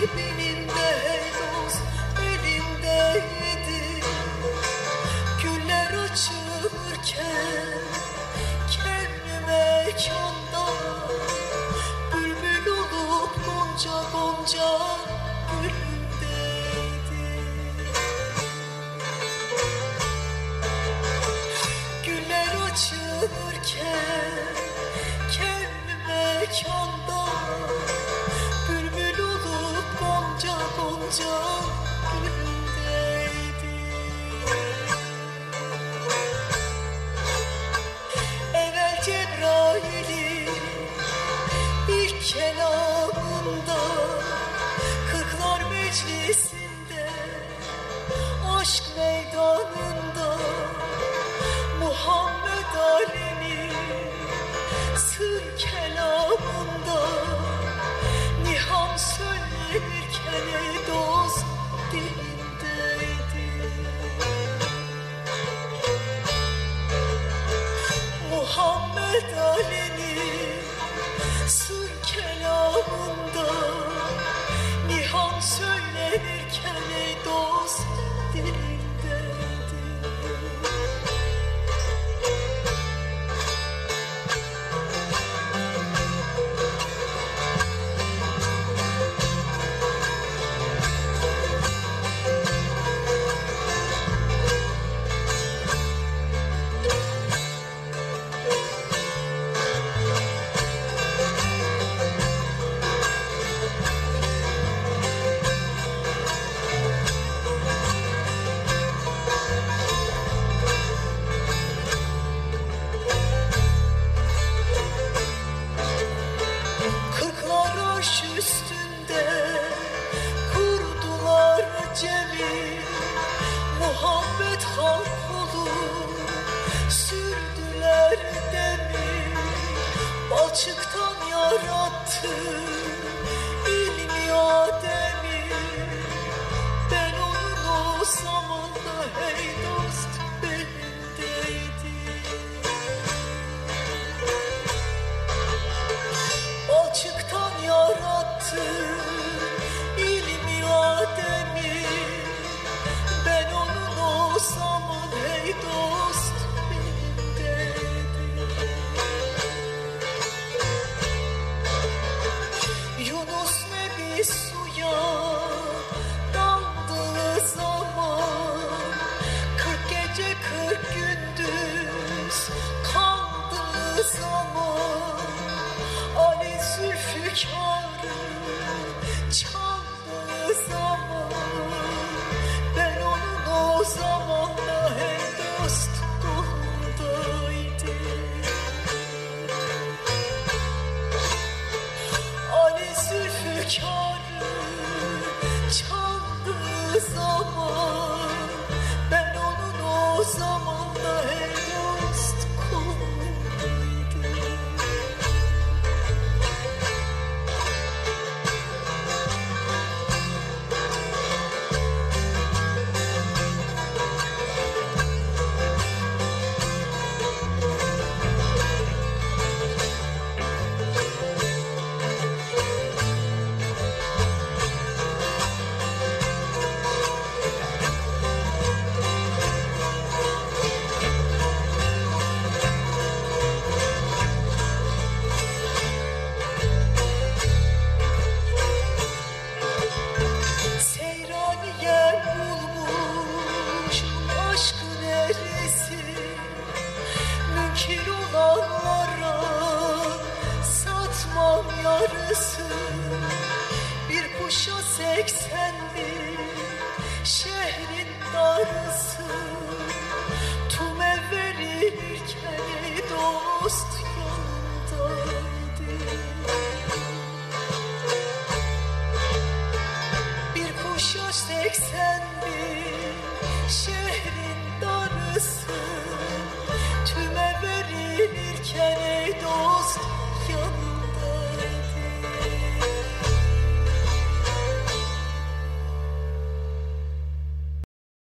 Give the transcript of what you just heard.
dibinde dost elindeydi Güller açılırken kelamında Kırklar meclisinde Aşk meydanında kelamında. Nihan söylenirken ey dost dilim Sürdüler demi Balçıktan yarattı. Zaman, ben onun o zamanla hem dostum. fakir olanlara satmam yarısı. Bir kuşa seksen şehrin darısı. Tüm evveli ilk dost 前一